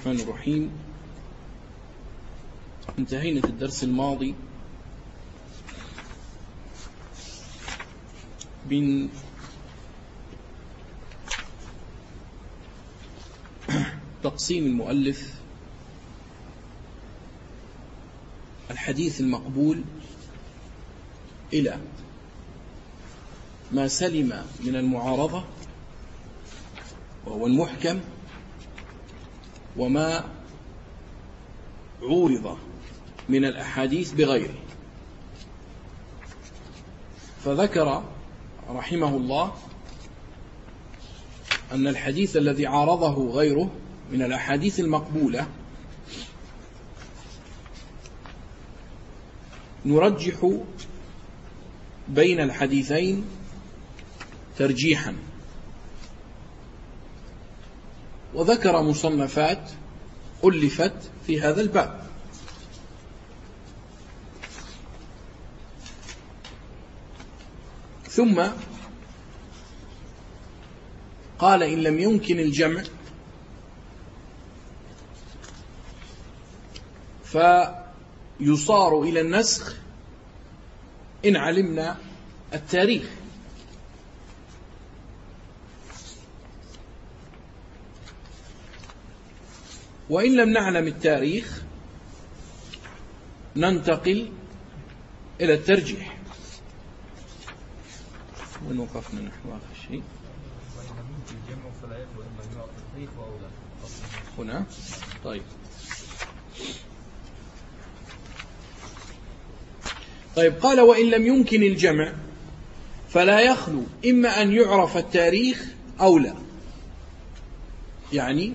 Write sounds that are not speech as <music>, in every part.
الرحمن الرحيم. انتهينا في الدرس الماضي من تقسيم المؤلف الحديث المقبول إلى ما سلم من المعارضة وهو المحكم وما عورض من الأحاديث بغيره. فذكر رحمه الله أن الحديث الذي عارضه غيره من الأحاديث المقبولة نرجح بين الحديثين ترجيحا. وذكر مصنفات ألفت في هذا الباب. ثم قال إن لم يمكن الجمع فيصار إلى النسخ إن علمنا التاريخ. وإن لم نعلم التاريخ ننتقل إلى الترجيح. وين وقفنا نحن؟ آخر شيء. هنا؟ طيب. طيب قال وإن لم يمكن الجمع فلا يخلو إما أن يعرف التاريخ أو لا. يعني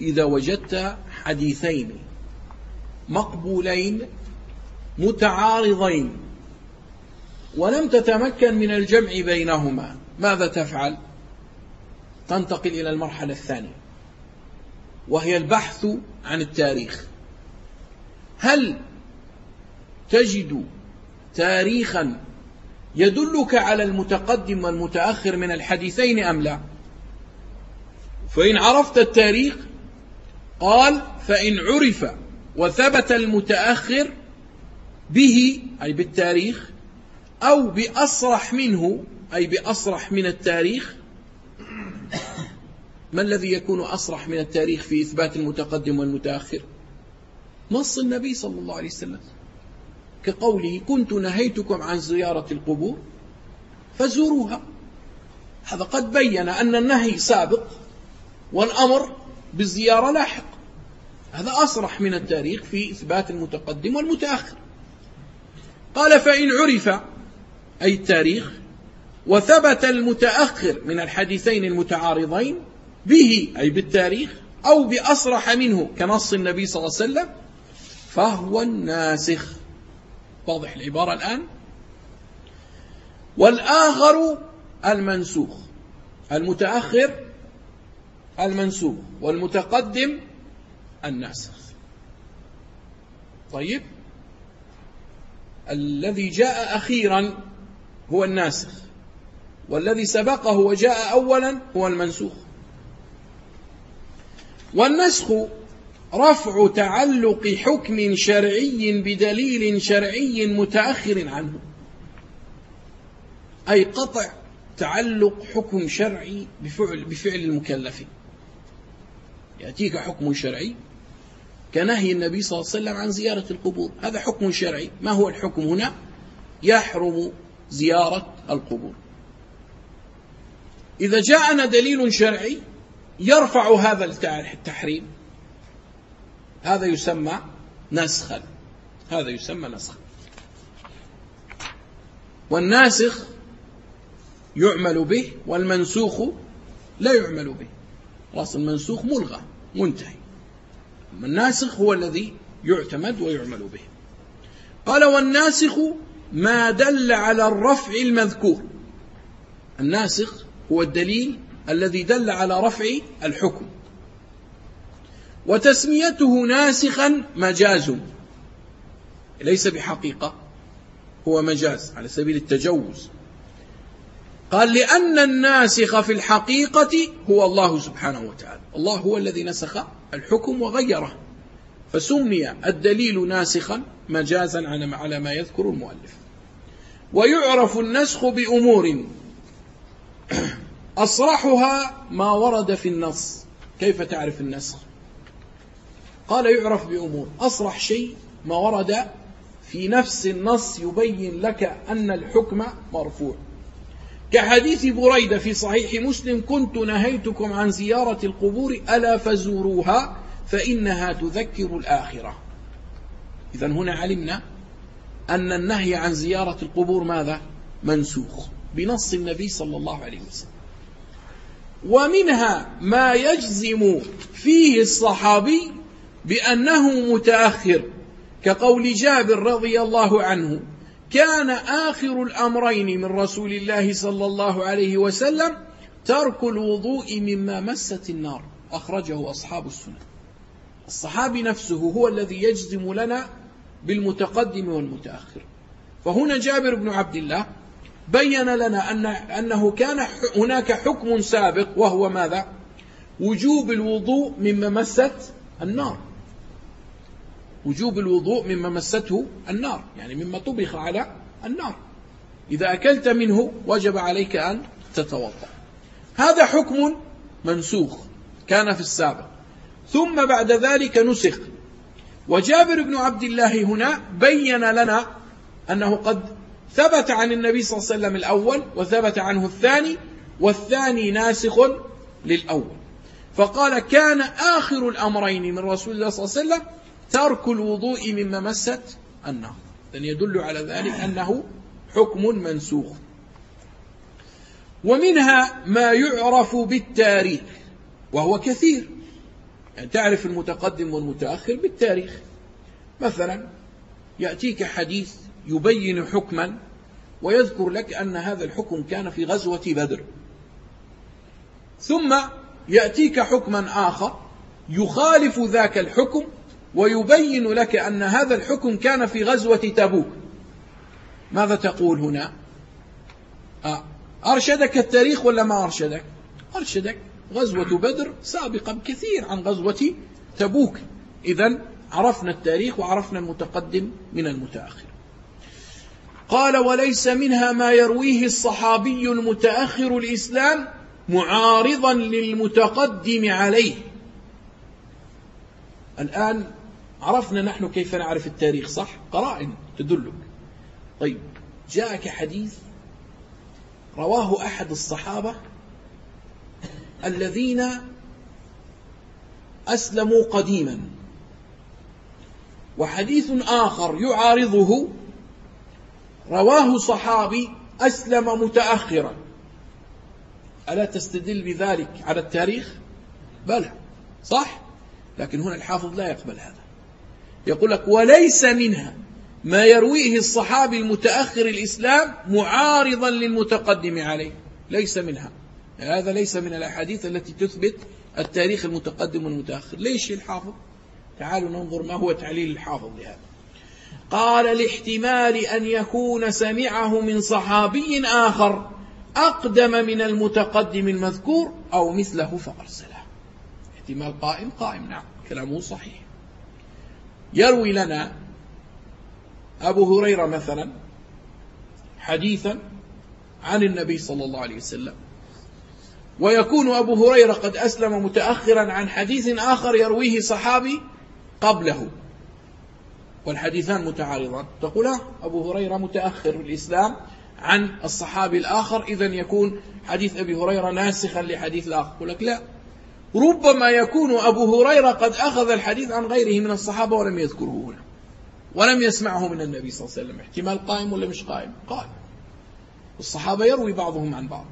إذا وجدت حديثين مقبولين متعارضين ولم تتمكن من الجمع بينهما ماذا تفعل؟ تنتقل إلى المرحلة الثانية وهي البحث عن التاريخ. هل تجد تاريخا يدلك على المتقدم والمتأخر من الحديثين أم لا؟ فإن عرفت التاريخ قال فإن عرف وثبت المتأخر به أي بالتاريخ أو بأصرح منه أي بأصرح من التاريخ ما الذي يكون أصرح من التاريخ في إثبات المتقدم والمتأخر؟ نص النبي صلى الله عليه وسلم. كقوله كنت نهيتكم عن زيارة القبور فزوروها. هذا قد بين أن النهي سابق والأمر بالزيارة لاحق. هذا أصرح من التاريخ في إثبات المتقدم والمتأخر. قال فإن عرف أي التاريخ وثبت المتأخر من الحديثين المتعارضين به أي بالتاريخ أو بأصرح منه كنص النبي صلى الله عليه وسلم فهو الناسخ. واضح العبارة الآن؟ والآخر المنسوخ. المتأخر المنسوخ. والمتقدم الناسخ طيب. الذي جاء أخيرا هو الناسخ والذي سبقه وجاء أولا هو المنسوخ. والنسخ رفع تعلق حكم شرعي بدليل شرعي متأخر عنه أي قطع تعلق حكم شرعي بفعل, بفعل المكلفين يأتيك حكم شرعي كنهي النبي صلى الله عليه وسلم عن زيارة القبور. هذا حكم شرعي. ما هو الحكم هنا؟ يحرم زيارة القبور. إذا جاءنا دليل شرعي يرفع هذا التحريم. هذا يسمى نسخا. هذا يسمى نسخا. والناسخ يعمل به والمنسوخ لا يعمل به. خلاص المنسوخ ملغى منتهي. الناسخ هو الذي يعتمد ويعمل به. قال والناسخ ما دل على الرفع المذكور. الناسخ هو الدليل الذي دل على رفع الحكم. وتسميته ناسخا مجاز. ليس بحقيقة هو مجاز على سبيل التجوز. قال لأن الناسخ في الحقيقة هو الله سبحانه وتعالى. الله هو الذي نسخ الحكم وغيره. فسمي الدليل ناسخا مجازا على ما يذكر المؤلف. ويعرف النسخ بأمور. <clears throat> أصرحها ما ورد في النص. كيف تعرف النسخ؟ قال يعرف بأمور. أصرح شيء ما ورد في نفس النص يبين لك أن الحكم مرفوع. كحديث بريدة في صحيح مسلم كنت نهيتكم عن زيارة القبور ألا فزوروها فإنها تذكر الآخرة إذا هنا علمنا أن النهي عن زيارة القبور ماذا؟ منسوخ بنص النبي صلى الله عليه وسلم ومنها ما يجزم فيه الصحابي بأنه متأخر كقول جابر رضي الله عنه كان آخر الأمرين من رسول الله صلى الله عليه وسلم ترك الوضوء مما مست النار. أخرجه أصحاب السنة. الصحابي نفسه هو الذي يجزم لنا بالمتقدم والمتأخر. فهنا جابر بن عبد الله بين لنا أن أنه كان هناك حكم سابق وهو ماذا؟ وجوب الوضوء مما مست النار. وجوب الوضوء مما مسته النار يعني مما طبخ على النار. إذا أكلت منه وجب عليك أن تتوضأ. هذا حكم منسوخ كان في السابق. ثم بعد ذلك نسخ. وجابر بن عبد الله هنا بين لنا أنه قد ثبت عن النبي صلى الله عليه وسلم الأول وثبت عنه الثاني والثاني ناسخ للأول. فقال كان آخر الأمرين من رسول الله صلى الله عليه وسلم ترك الوضوء مما مست النار لأن يدل على ذلك أنه حكم منسوخ. ومنها ما يعرف بالتاريخ وهو كثير. يعني تعرف المتقدم والمتأخر بالتاريخ. مثلا يأتيك حديث يبين حكما ويذكر لك أن هذا الحكم كان في غزوة بدر. ثم يأتيك حكما آخر يخالف ذاك الحكم ويبين لك أن هذا الحكم كان في غزوة تبوك. ماذا تقول هنا؟ آه، أرشدك التاريخ ولا ما أرشدك؟ أرشدك غزوة بدر سابقا بكثير عن غزوة تبوك. إذا عرفنا التاريخ وعرفنا المتقدم من المتأخر. قال وليس منها ما يرويه الصحابي المتأخر الإسلام معارضا للمتقدم عليه. الآن عرفنا نحن كيف نعرف التاريخ صح؟ قرائن تدلك. طيب جاءك حديث رواه أحد الصحابة الذين أسلموا قديما. وحديث آخر يعارضه رواه صحابي أسلم متأخرا. ألا تستدل بذلك على التاريخ؟ بلى صح؟ لكن هنا الحافظ لا يقبل هذا. يقول لك وليس منها ما يرويه الصحابي المتأخر الإسلام معارضا للمتقدم عليه. ليس منها. هذا ليس من الأحاديث التي تثبت التاريخ المتقدم والمتأخر. ليش الحافظ تعالوا ننظر ما هو تعليل الحافظ لهذا. قال لاحتمال أن يكون سمعه من صحابي آخر أقدم من المتقدم المذكور أو مثله فأرسله احتمال قائم؟ قائم. نعم. كلامه صحيح. يروي لنا أبو هريرة مثلا حديثا عن النبي صلى الله عليه وسلم. ويكون أبو هريرة قد أسلم متأخرا عن حديث آخر يرويه صحابي قبله. والحديثان متعارضان. تقول أبو هريرة متأخر في الإسلام عن الصحابي الآخر إذا يكون حديث أبي هريرة ناسخا لحديث الآخر. يقول لك لا ربما يكون أبو هريرة قد أخذ الحديث عن غيره من الصحابة ولم يذكره هنا. ولم يسمعه من النبي صلى الله عليه وسلم. احتمال قائم ولا مش قائم؟ قائم. الصحابة يروي بعضهم عن بعض.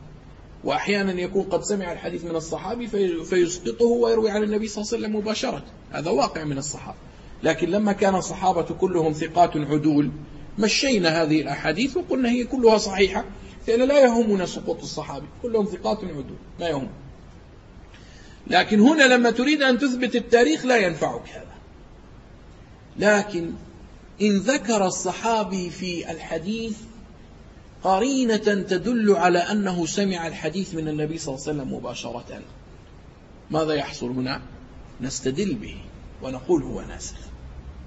وأحيانا يكون قد سمع الحديث من الصحابي فيسقطه ويروي عن النبي صلى الله عليه وسلم مباشرة. هذا واقع من الصحابة. لكن لما كان الصحابة كلهم ثقات عدول مشينا هذه الأحاديث وقلنا هي كلها صحيحة لأن لا يهمنا سقوط الصحابي. كلهم ثقات عدول ما يهم لكن هنا لما تريد أن تثبت التاريخ لا ينفعك هذا. لكن إن ذكر الصحابي في الحديث قرينة تدل على أنه سمع الحديث من النبي صلى الله عليه وسلم مباشرة. ماذا يحصل هنا؟ نستدل به ونقول هو ناسخ.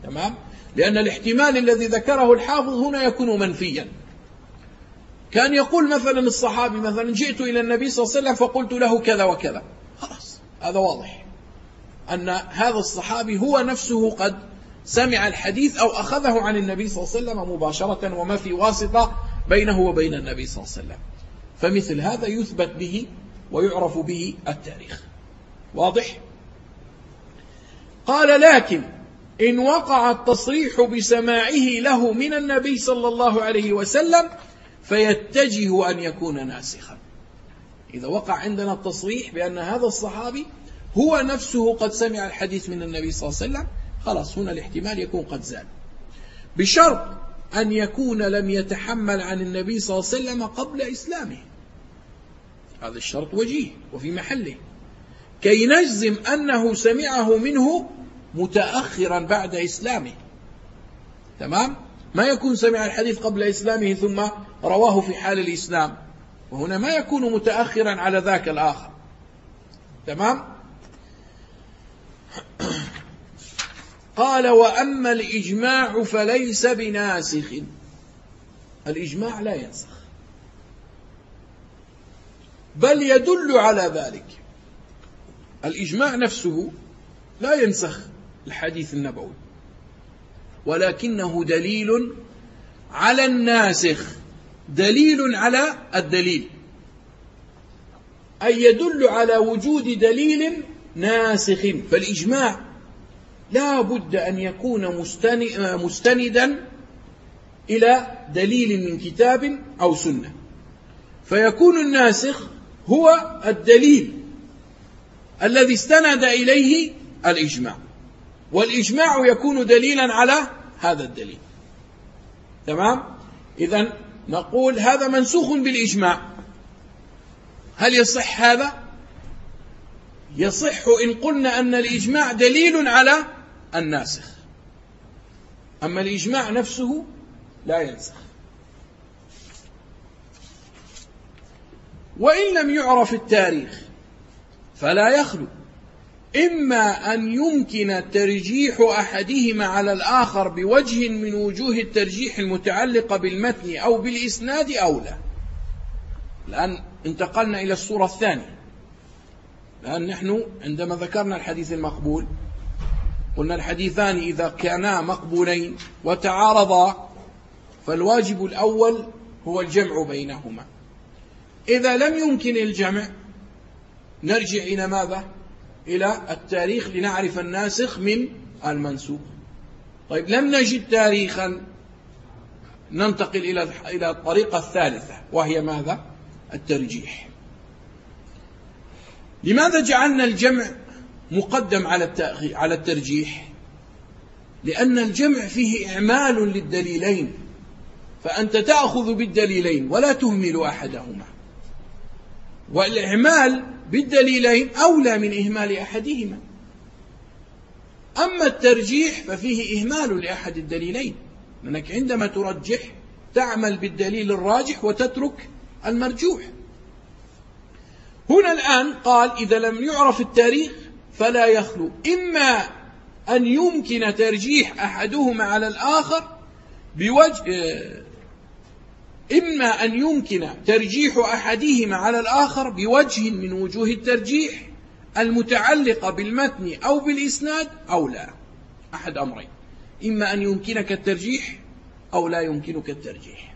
تمام؟ لأن الاحتمال الذي ذكره الحافظ هنا يكون منفيا. كان يقول مثلا الصحابي مثلا جئت إلى النبي صلى الله عليه وسلم فقلت له كذا وكذا. هذا واضح. أن هذا الصحابي هو نفسه قد سمع الحديث أو أخذه عن النبي صلى الله عليه وسلم مباشرة وما في واسطة بينه وبين النبي صلى الله عليه وسلم. فمثل هذا يثبت به ويعرف به التاريخ. واضح؟ قال لكن إن وقع التصريح بسماعه له من النبي صلى الله عليه وسلم فيتجه أن يكون ناسخا. إذا وقع عندنا التصريح بأن هذا الصحابي هو نفسه قد سمع الحديث من النبي صلى الله عليه وسلم خلاص هنا الاحتمال يكون قد زال بشرط أن يكون لم يتحمل عن النبي صلى الله عليه وسلم قبل إسلامه. هذا الشرط وجيه وفي محله. كي نجزم أنه سمعه منه متأخرا بعد إسلامه. تمام؟ ما يكون سمع الحديث قبل إسلامه ثم رواه في حال الإسلام. وهنا ما يكون متأخرا على ذاك الآخر. تمام؟ قال وأما الإجماع فليس بناسخ. الإجماع لا ينسخ. بل يدل على ذلك. الإجماع نفسه لا ينسخ الحديث النبوي ولكنه دليل على الناسخ. دليل على الدليل. أي يدل على وجود دليل ناسخ. فالإجماع لا بد أن يكون مستندا إلى دليل من كتاب أو سنة. فيكون الناسخ هو الدليل الذي استند إليه الإجماع. والإجماع يكون دليلا على هذا الدليل. تمام؟ إذا نقول هذا منسوخ بالإجماع. هل يصح هذا؟ يصح إن قلنا أن الإجماع دليل على الناسخ. أما الإجماع نفسه لا ينسخ. وإن لم يعرف التاريخ فلا يخلو. إما أن يمكن ترجيح أحدهما على الآخر بوجه من وجوه الترجيح المتعلقة بالمتن أو بالإسناد أو لا. الآن انتقلنا إلى الصورة الثانية. الآن نحن عندما ذكرنا الحديث المقبول قلنا الحديثان إذا كانا مقبولين وتعارضا فالواجب الأول هو الجمع بينهما. إذا لم يمكن الجمع نرجع إلى ماذا؟ إلى التاريخ لنعرف الناسخ من المنسوخ. طيب لم نجد تاريخا ننتقل إلى إلى الطريقة الثالثة وهي ماذا؟ الترجيح. لماذا جعلنا الجمع مقدم على على الترجيح؟ لأن الجمع فيه إعمال للدليلين فأنت تأخذ بالدليلين ولا تهمل أحدهما. والإعمال بالدليلين أولى من إهمال أحدهما. أما الترجيح ففيه إهمال لأحد الدليلين لأنك عندما ترجح تعمل بالدليل الراجح وتترك المرجوح. هنا الآن قال إذا لم يعرف التاريخ فلا يخلو. إما أن يمكن ترجيح أحدهما على الآخر بوجه إما أن يمكن ترجيح أحدهما على الآخر بوجه من وجوه الترجيح المتعلقة بالمتن أو بالإسناد أو لا. أحد أمرين. إما أن يمكنك الترجيح أو لا يمكنك الترجيح.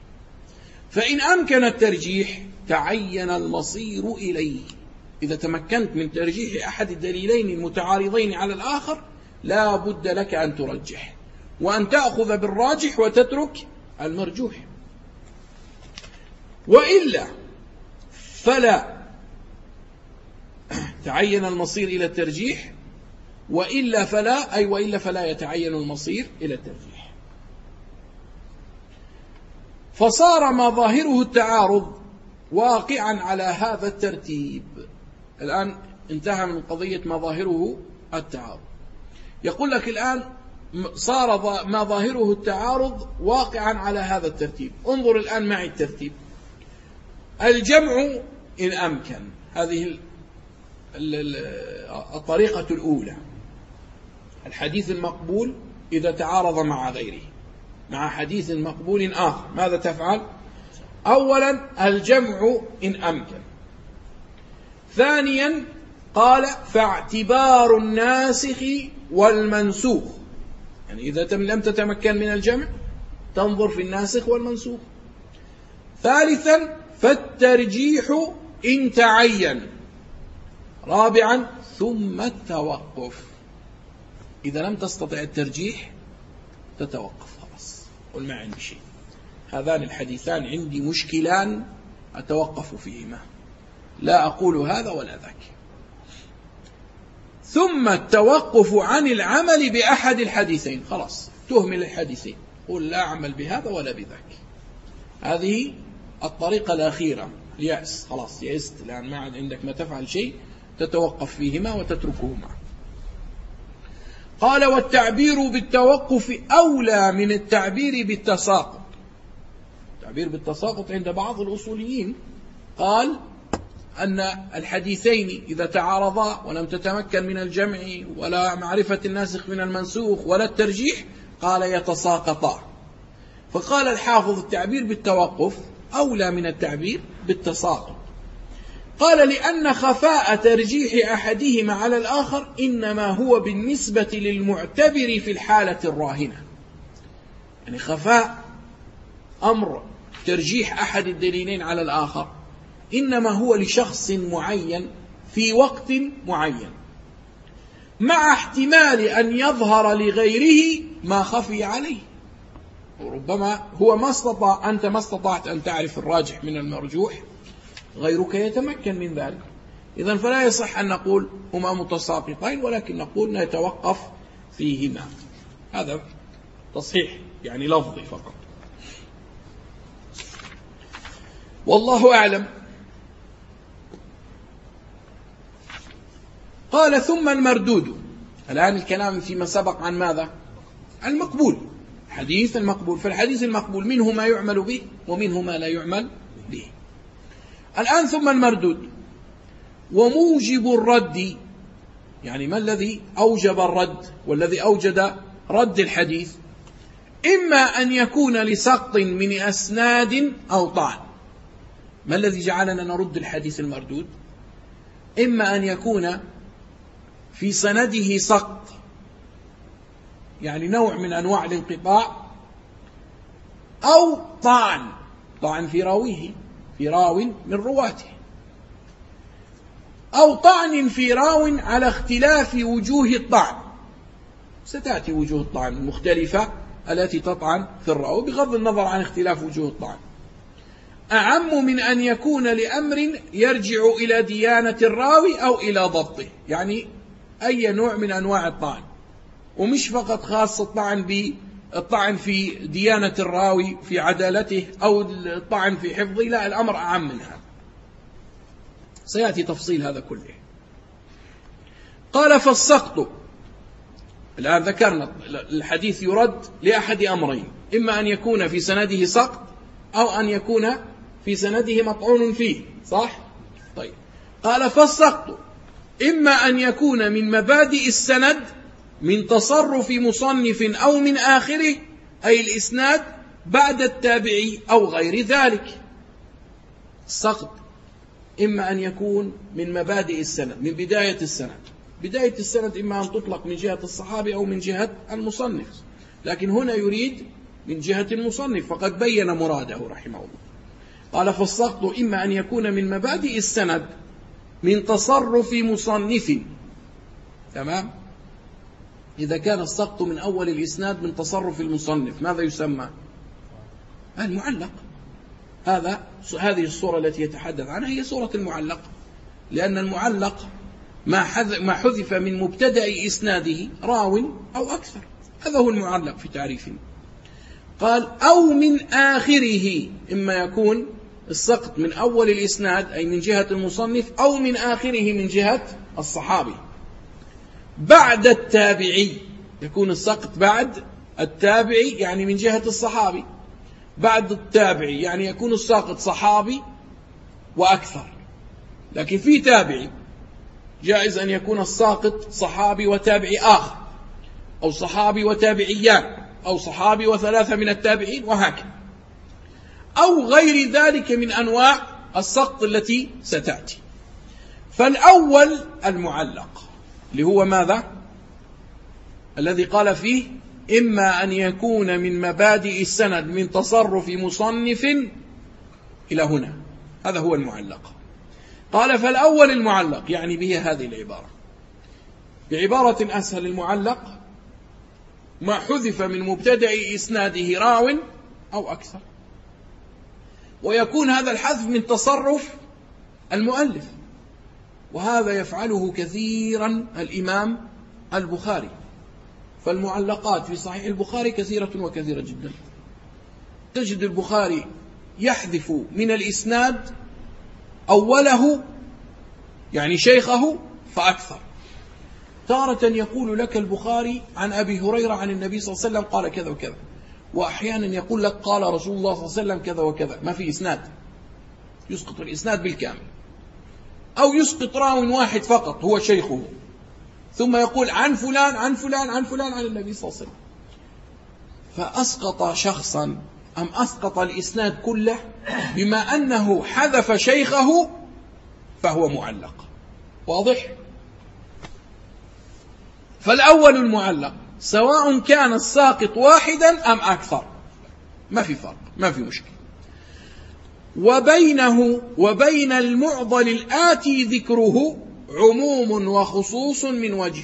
فإن أمكن الترجيح تعين المصير إليه. إذا تمكنت من ترجيح أحد الدليلين المتعارضين على الآخر لا بد لك أن ترجح. وأن تأخذ بالراجح وتترك المرجوح. وإلا فلا. <clears throat> تعين المصير إلى الترجيح وإلا فلا أي وإلا فلا يتعين المصير إلى الترجيح. فصار ما ظاهره التعارض واقعا على هذا الترتيب. الآن انتهى من قضية ما ظاهره التعارض. يقول لك الآن صار ما ظاهره التعارض واقعا على هذا الترتيب. انظر الآن معي الترتيب. الجمع إن أمكن. هذه الطريقة الأولى. الحديث المقبول إذا تعارض مع غيره. مع حديث مقبول آخر. ماذا تفعل؟ أولا الجمع إن أمكن. ثانيا قال فاعتبار الناسخ والمنسوخ. يعني إذا لم تتمكن من الجمع تنظر في الناسخ والمنسوخ. ثالثا فالترجيح إن تعين. رابعا ثم التوقف. إذا لم تستطع الترجيح تتوقف خلاص. قل ما عندي شيء. هذان الحديثان عندي مشكلان أتوقف فيهما. لا أقول هذا ولا ذاك. ثم التوقف عن العمل بأحد الحديثين. خلاص تهمل الحديثين. قل لا أعمل بهذا ولا بذاك. هذه الطريقة الأخيرة اليأس خلاص يأست الآن ما عاد عندك ما تفعل شيء تتوقف فيهما وتتركهما. قال والتعبير بالتوقف أولى من التعبير بالتساقط. التعبير بالتساقط عند بعض الأصوليين قال أن الحديثين إذا تعارضا ولم تتمكن من الجمع ولا معرفة الناسخ من المنسوخ ولا الترجيح قال يتساقطا. فقال الحافظ التعبير بالتوقف أولى من التعبير بالتساقط قال لأن خفاء ترجيح أحدهما على الآخر إنما هو بالنسبة للمعتبر في الحالة الراهنة. يعني خفاء أمر ترجيح أحد الدليلين على الآخر إنما هو لشخص معين في وقت معين. مع احتمال أن يظهر لغيره ما خفي عليه. وربما هو ما استطاع أنت ما استطعت أن تعرف الراجح من المرجوح غيرك يتمكن من ذلك. إذا فلا يصح أن نقول هما متساقطين ولكن نقول نتوقف فيهما. هذا تصحيح يعني لفظي فقط. والله أعلم. قال ثم المردود. الآن الكلام فيما سبق عن ماذا؟ المقبول. حديث المقبول فالحديث المقبول منه ما يعمل به ومنه ما لا يعمل به. الآن ثم المردود. وموجب الرد يعني ما الذي أوجب الرد والذي أوجد رد الحديث؟ إما أن يكون لسقط من أسناد أو طعن. ما الذي جعلنا نرد الحديث المردود؟ إما أن يكون في سنده سقط. يعني نوع من أنواع الانقطاع أو طعن طعن في راويه في راو من رواته. أو طعن في راو على اختلاف وجوه الطعن. ستأتي وجوه الطعن المختلفة التي تطعن في الراوي بغض النظر عن اختلاف وجوه الطعن. أعم من أن يكون لأمر يرجع إلى ديانة الراوي أو إلى ضبطه يعني أي نوع من أنواع الطعن. ومش فقط خاص الطعن بالطعن في ديانة الراوي في عدالته أو الطعن في حفظه لا الأمر أعم من هذا. سيأتي تفصيل هذا كله. قال فالسقط الآن ذكرنا الحديث يرد لأحد أمرين إما أن يكون في سنده سقط أو أن يكون في سنده مطعون فيه. صح؟ طيب. قال فالسقط إما أن يكون من مبادئ السند من تصرف مصنف أو من آخره أي الإسناد بعد التابعي أو غير ذلك. السقط إما أن يكون من مبادئ السند من بداية السند. بداية السند إما أن تطلق من جهة الصحابي أو من جهة المصنف. لكن هنا يريد من جهة المصنف فقد بين مراده رحمه الله. قال فالسقط إما أن يكون من مبادئ السند من تصرف مصنف. تمام؟ إذا كان السقط من أول الإسناد من تصرف المصنف. ماذا يسمى؟ المعلق. هذا هذه الصورة التي يتحدث عنها هي صورة المعلق. لأن المعلق ما ما حذف من مبتدأ إسناده راو أو أكثر. هذا هو المعلق في تعريفه قال أو من آخره. إما يكون السقط من أول الإسناد أي من جهة المصنف أو من آخره من جهة الصحابي. بعد التابعي يكون السقط بعد التابعي يعني من جهة الصحابي. بعد التابعي يعني يكون الساقط صحابي وأكثر. لكن في تابعي جائز أن يكون الساقط صحابي وتابعي آخر أو صحابي وتابعيان أو صحابي وثلاثة من التابعين وهكذا. أو غير ذلك من أنواع السقط التي ستأتي. فالأول المعلق. اللي هو ماذا؟ الذي قال فيه إما أن يكون من مبادئ السند من تصرف مصنف إلى هنا. هذا هو المعلق. قال فالأول المعلق يعني به هذه العبارة. بعبارة أسهل المعلق ما حذف من مبتدأ إسناده راو أو أكثر. ويكون هذا الحذف من تصرف المؤلف. وهذا يفعله كثيرا الإمام البخاري. فالمعلقات في صحيح البخاري كثيرة وكثيرة جدا. تجد البخاري يحذف من الإسناد أوله يعني شيخه فأكثر. تارة يقول لك البخاري عن أبي هريرة عن النبي صلى الله عليه وسلم قال كذا وكذا. وأحيانا يقول لك قال رسول الله صلى الله عليه وسلم كذا وكذا. ما في إسناد. يسقط الإسناد بالكامل. أو يسقط راو واحد فقط هو شيخه. ثم يقول عن فلان عن فلان عن فلان عن النبي صلى الله عليه وسلم. فأسقط شخصا أم أسقط الإسناد كله بما أنه حذف شيخه فهو معلق. واضح؟ فالأول المعلق سواء كان الساقط واحدا أم أكثر. ما في فرق ما في مشكلة. وبينه وبين المعضل الآتي ذكره عموم وخصوص من وجه.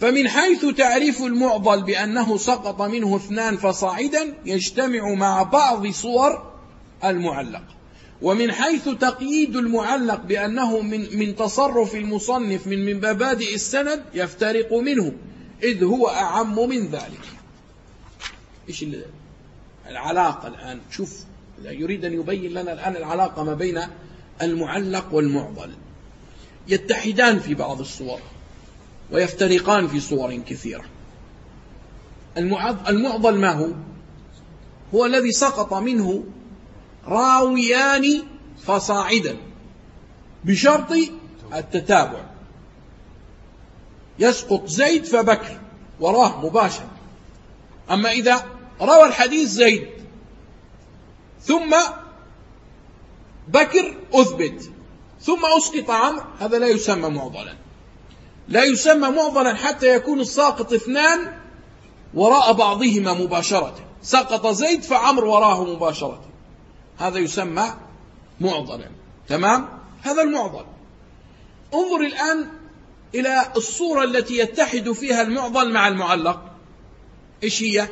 فمن حيث تعريف المعضل بأنه سقط منه اثنان فصاعدا يجتمع مع بعض صور المعلق. ومن حيث تقييد المعلق بأنه من, من تصرف المصنف من من مبادئ السند يفترق منه إذ هو أعم من ذلك. إيش العلاقة الآن؟ شوف. يريد أن يبين لنا الآن العلاقة ما بين المعلق والمعضل. يتحدان في بعض الصور ويفترقان في صور كثيرة. المعضل ما هو؟ هو الذي سقط منه راويان فصاعدا بشرط التتابع. يسقط زيد فبكر وراه مباشرة أما إذا روى الحديث زيد ثم بكر أثبت. ثم أسقط عمرو هذا لا يسمى معضلا. لا يسمى معضلا حتى يكون الساقط اثنان وراء بعضهما مباشرة. سقط زيد فعمر وراه مباشرة. هذا يسمى معضلا. تمام؟ هذا المعضل. انظر الآن إلى الصورة التي يتحد فيها المعضل مع المعلق. إيش هي؟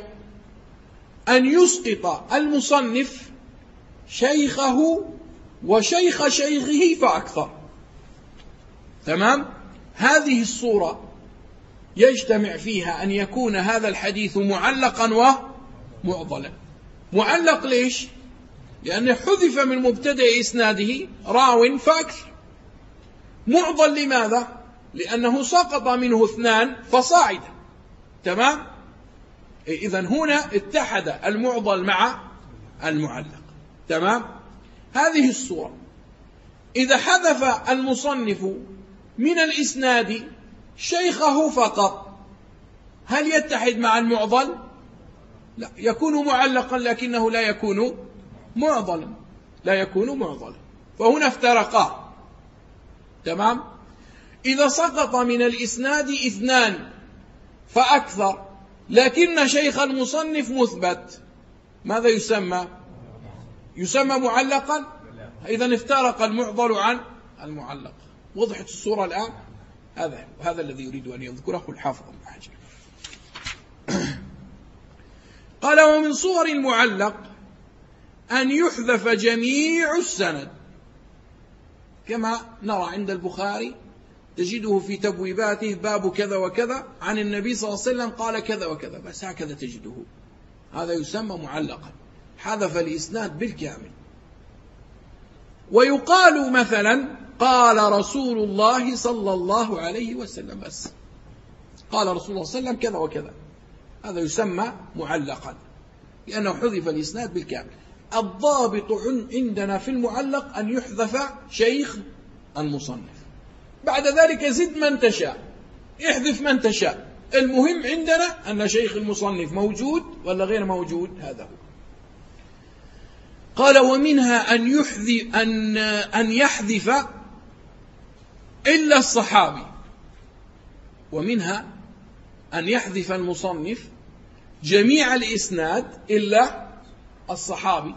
أن يسقط المصنف شيخه وشيخ شيخه فأكثر. تمام؟ هذه الصورة يجتمع فيها أن يكون هذا الحديث معلقا ومعضلا. معلق ليش؟ لأنه حذف من مبتدأ إسناده راو فأكثر. معضل لماذا؟ لأنه سقط منه اثنان فصاعدا. تمام؟ إذا هنا اتحد المعضل مع المعلق. تمام؟ هذه الصورة إذا حذف المصنف من الإسناد شيخه فقط هل يتحد مع المعضل؟ لا يكون معلقا لكنه لا يكون معضلا. لا يكون معضلا. فهنا افترقا. تمام؟ إذا سقط من الإسناد اثنان فأكثر لكن شيخ المصنف مثبت. ماذا يسمى؟ يسمى معلقا؟ إذا افترق المعضل عن المعلق. وضحت الصورة الآن. هذا هذا الذي يريد أن يذكره الحافظ ابن حجر. <coughs> قال ومن صور المعلق أن يحذف جميع السند. كما نرى عند البخاري تجده في تبويباته باب كذا وكذا عن النبي صلى الله عليه وسلم قال كذا وكذا. بس هكذا تجده. هذا يسمى معلقا. حذف الإسناد بالكامل. ويقال مثلا قال رسول الله صلى الله عليه وسلم بس. قال رسول الله صلى الله عليه وسلم كذا وكذا. هذا يسمى معلقا لأنه حذف الإسناد بالكامل. الضابط عندنا في المعلق أن يحذف شيخ المصنف. بعد ذلك زد من تشاء احذف من تشاء. المهم عندنا أن شيخ المصنف موجود ولا غير موجود؟ هذا هو. قال ومنها أن يحذف أن أن يحذف إلا الصحابي. ومنها أن يحذف المصنف جميع الإسناد إلا الصحابي.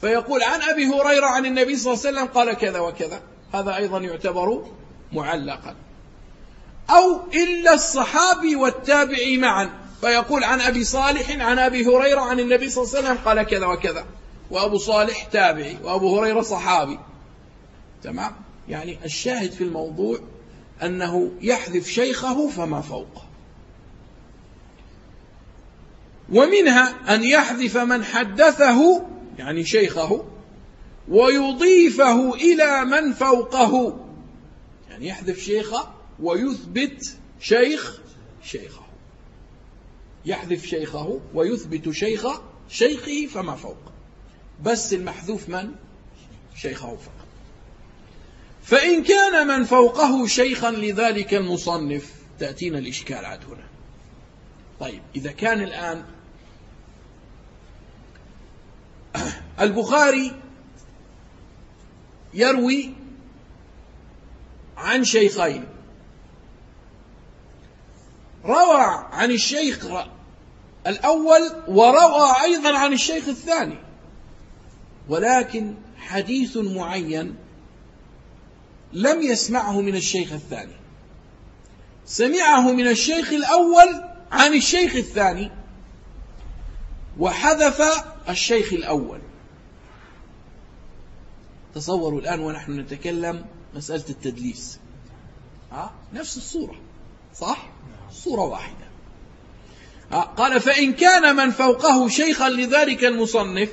فيقول عن أبي هريرة عن النبي صلى الله عليه وسلم قال كذا وكذا. هذا أيضا يعتبر معلقا. أو إلا الصحابي والتابعي معا. فيقول عن أبي صالح عن أبي هريرة عن النبي صلى الله عليه وسلم قال كذا وكذا. وأبو صالح تابعي وأبو هريرة صحابي. تمام؟ يعني الشاهد في الموضوع أنه يحذف شيخه فما فوقه. ومنها أن يحذف من حدثه يعني شيخه ويضيفه إلى من فوقه. يعني يحذف شيخه ويثبت شيخ شيخه. يحذف شيخه ويثبت شيخ شيخه فما فوق بس المحذوف من؟ شيخه فقط. فإن كان من فوقه شيخا لذلك المصنف تأتينا الإشكال عاد هنا. طيب إذا كان الآن <clears throat> البخاري يروي عن شيخين. روى عن الشيخ الأول وروى أيضا عن الشيخ الثاني. ولكن حديث معين لم يسمعه من الشيخ الثاني سمعه من الشيخ الأول عن الشيخ الثاني وحذف الشيخ الأول تصوروا الآن ونحن نتكلم مسألة التدليس ها؟ نفس الصورة صح؟ صورة واحدة؟ قال فإن كان من فوقه شيخا لذلك المصنف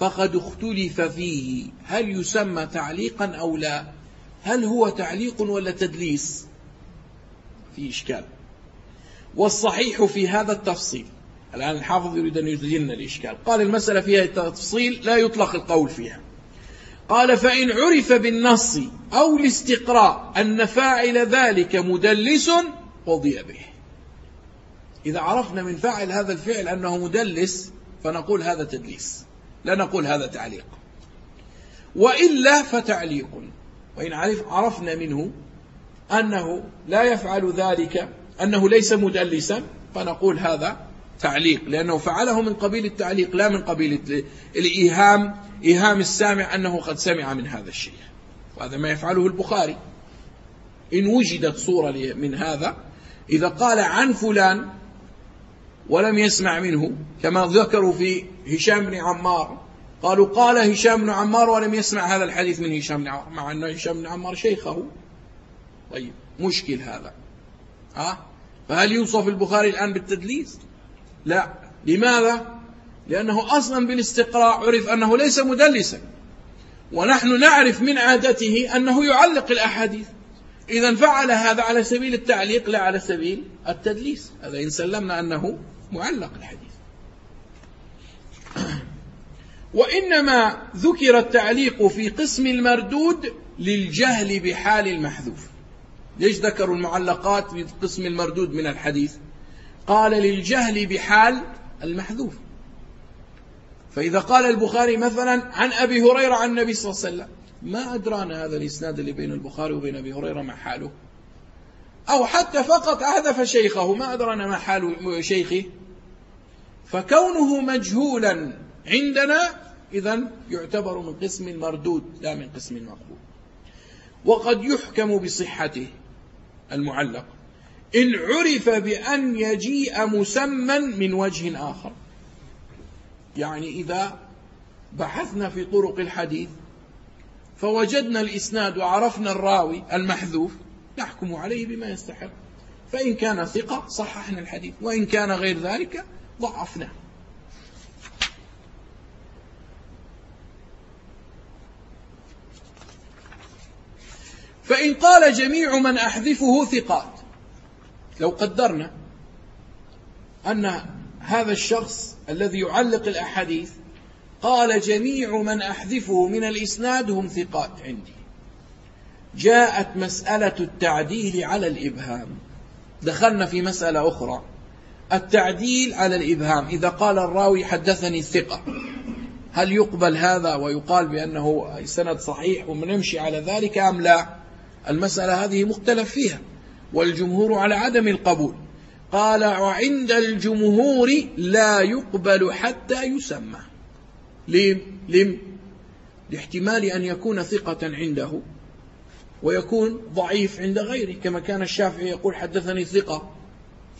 فقد اختلف فيه. هل يسمى تعليقا أو لا؟ هل هو تعليق ولا تدليس؟ في إشكال. والصحيح في هذا التفصيل. الآن الحافظ يريد أن يزين الإشكال. قال المسألة فيها تفصيل لا يطلق القول فيها. قال فإن عرف بالنص أو الاستقراء أن فاعل ذلك مدلس قضي به. إذا عرفنا من فاعل هذا الفعل أنه مدلس فنقول هذا تدليس. لا نقول هذا تعليق. وإلا فتعليق. وإن عرفنا منه أنه لا يفعل ذلك أنه ليس مدلسا فنقول هذا تعليق. لأنه فعله من قبيل التعليق لا من قبيل الإيهام. إيهام السامع أنه قد سمع من هذا الشيء. وهذا ما يفعله البخاري. إن وجدت صورة من هذا إذا قال عن فلان ولم يسمع منه كما ذكروا في هشام بن عمار. قالوا قال هشام بن عمار ولم يسمع هذا الحديث من هشام بن عمار مع أن هشام بن عمار شيخه. طيب مشكل هذا. ها؟ فهل يوصف البخاري الآن بالتدليس؟ لا. لماذا؟ لأنه أصلا بالاستقراء عرف أنه ليس مدلسا. ونحن نعرف من عادته أنه يعلق الأحاديث. إذا فعل هذا على سبيل التعليق لا على سبيل التدليس. هذا إن سلمنا أنه معلق الحديث. وإنما ذكر التعليق في قسم المردود للجهل بحال المحذوف. ليش ذكروا المعلقات في قسم المردود من الحديث؟ قال للجهل بحال المحذوف. فإذا قال البخاري مثلا عن أبي هريرة عن النبي صلى الله عليه وسلم ما أدرانا هذا الإسناد اللي بين البخاري وبين أبي هريرة ما حاله؟ أو حتى فقط حذف شيخه ما أدرانا ما حال شيخه؟ فكونه مجهولا عندنا إذا يعتبر من قسم المردود لا من قسم المقبول وقد يحكم بصحته المعلق. إن عرف بأن يجيء مسمى من وجه آخر. يعني إذا بحثنا في طرق الحديث فوجدنا الإسناد وعرفنا الراوي المحذوف نحكم عليه بما يستحق. فإن كان ثقة صححنا الحديث. وإن كان غير ذلك ضعفناه فإن قال جميع من أحذفه ثقات لو قدرنا أن هذا الشخص الذي يعلق الأحاديث قال جميع من أحذفه من الإسناد هم ثقات عندي. جاءت مسألة التعديل على الإبهام. دخلنا في مسألة أخرى. التعديل على الإبهام. إذا قال الراوي حدثني الثقة هل يقبل هذا ويقال بأنه سند صحيح ومنمشي على ذلك أم لا؟ المسألة هذه مختلف فيها. والجمهور على عدم القبول. قال وعند الجمهور لا يقبل حتى يسمى. لم لم. لاحتمال أن يكون ثقة عنده ويكون ضعيف عند غيره كما كان الشافعي يقول حدثني ثقة.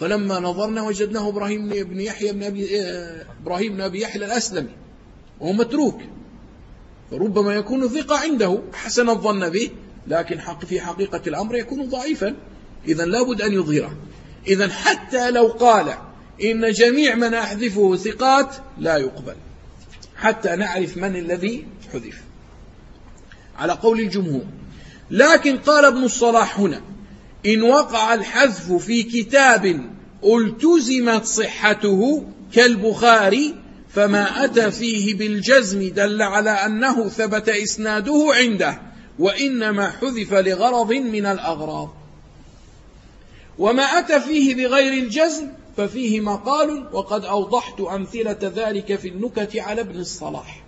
فلما نظرنا وجدناه إبراهيم بن يحيى بن أبي آه، إبراهيم بن أبي يحيى الأسلمي وهو متروك. فربما يكون ثقة عنده حسن الظن به لكن حق في حقيقة الأمر يكون ضعيفا. إذا لابد أن يظهره. إذا حتى لو قال إن جميع من أحذفه ثقات لا يقبل. حتى نعرف من الذي حذف. على قول الجمهور. لكن قال ابن الصلاح هنا إن وقع الحذف في كتاب التزمت صحته كالبخاري فما أتى فيه بالجزم دل على أنه ثبت إسناده عنده وإنما حذف لغرض من الأغراض. وما أتى فيه بغير الجزم ففيه مقال وقد أوضحت أمثلة ذلك في النكت على ابن الصلاح.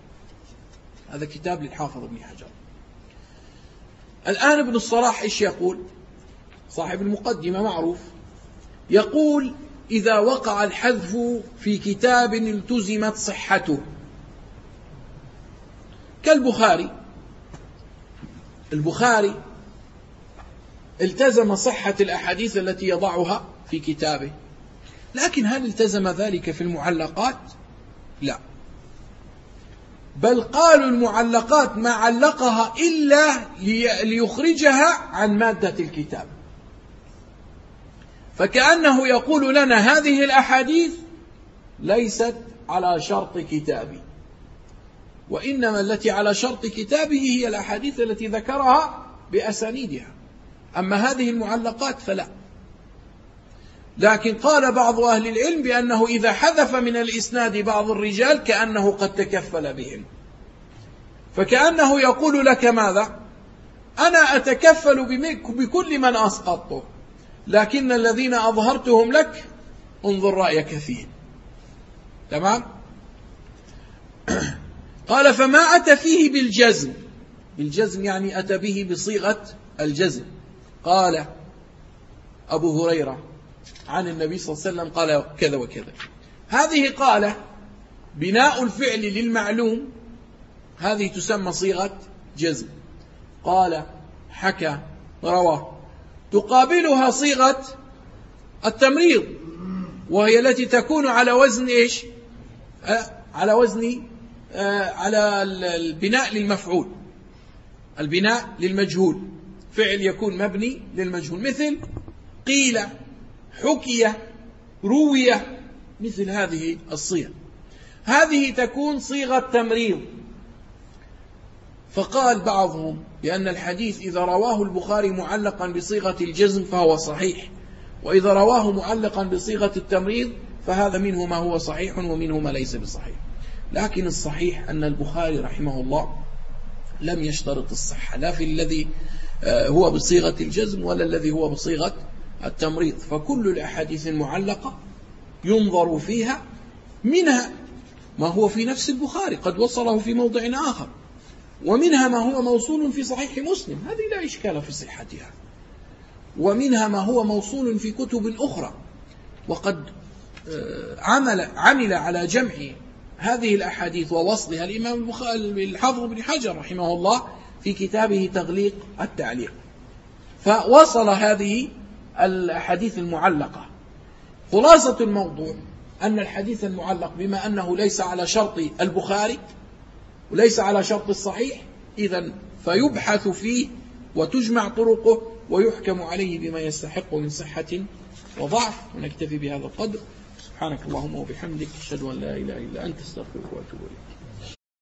هذا كتاب للحافظ ابن حجر. الآن ابن الصلاح إيش يقول؟ صاحب المقدمة معروف. يقول إذا وقع الحذف في كتاب التزمت صحته. كالبخاري. البخاري التزم صحة الأحاديث التي يضعها في كتابه. لكن هل التزم ذلك في المعلقات؟ لا. بل قالوا المعلقات ما علقها إلا ليخرجها عن مادة الكتاب. فكأنه يقول لنا هذه الأحاديث ليست على شرط كتابي. وإنما التي على شرط كتابه هي الأحاديث التي ذكرها بأسانيدها. أما هذه المعلقات فلا. لكن قال بعض أهل العلم بأنه إذا حذف من الإسناد بعض الرجال كأنه قد تكفل بهم. فكأنه يقول لك ماذا؟ أنا أتكفل بكل من أسقطته لكن الذين أظهرتهم لك انظر رأيك فيه تمام؟ <clears throat> قال فما أتى فيه بالجزم؟ بالجزم يعني أتى به بصيغة الجزم. قال أبو هريرة عن النبي صلى الله عليه وسلم قال كذا وكذا. هذه قال بناء الفعل للمعلوم هذه تسمى صيغة جزم. قال حكى روى. تقابلها صيغة التمريض وهي التي تكون على وزن إيش؟ أه على وزن أه على البناء للمفعول البناء للمجهول فعل يكون مبني للمجهول. مثل قيل حكي روي مثل هذه الصيغ. هذه تكون صيغة تمريض. فقال بعضهم بأن الحديث إذا رواه البخاري معلقا بصيغة الجزم فهو صحيح وإذا رواه معلقا بصيغة التمريض فهذا منه ما هو صحيح ومنه ما ليس بصحيح. لكن الصحيح أن البخاري رحمه الله لم يشترط الصحة لا في الذي آه، هو بصيغة الجزم ولا الذي هو بصيغة التمريض. فكل الأحاديث المعلقة ينظر فيها منها ما هو في نفس البخاري قد وصله في موضع آخر. ومنها ما هو موصول في صحيح مسلم. هذه لا إشكال في صحتها. ومنها ما هو موصول في كتب أخرى. وقد آه، عمل عمل على جمع هذه الأحاديث ووصلها. الإمام الحافظ بن حجر رحمه الله في كتابه تغليق التعليق. فوصل هذه الأحاديث المعلقة. خلاصة الموضوع أن الحديث المعلق بما أنه ليس على شرط البخاري وليس على شرط الصحيح إذا فيبحث فيه وتجمع طرقه ويحكم عليه بما يستحق من صحة وضعف. ونكتفي بهذا القدر. سبحانك اللهم وبحمدك أشهد أن لا إله إلا أنت أستغفرك وأتوب إليك.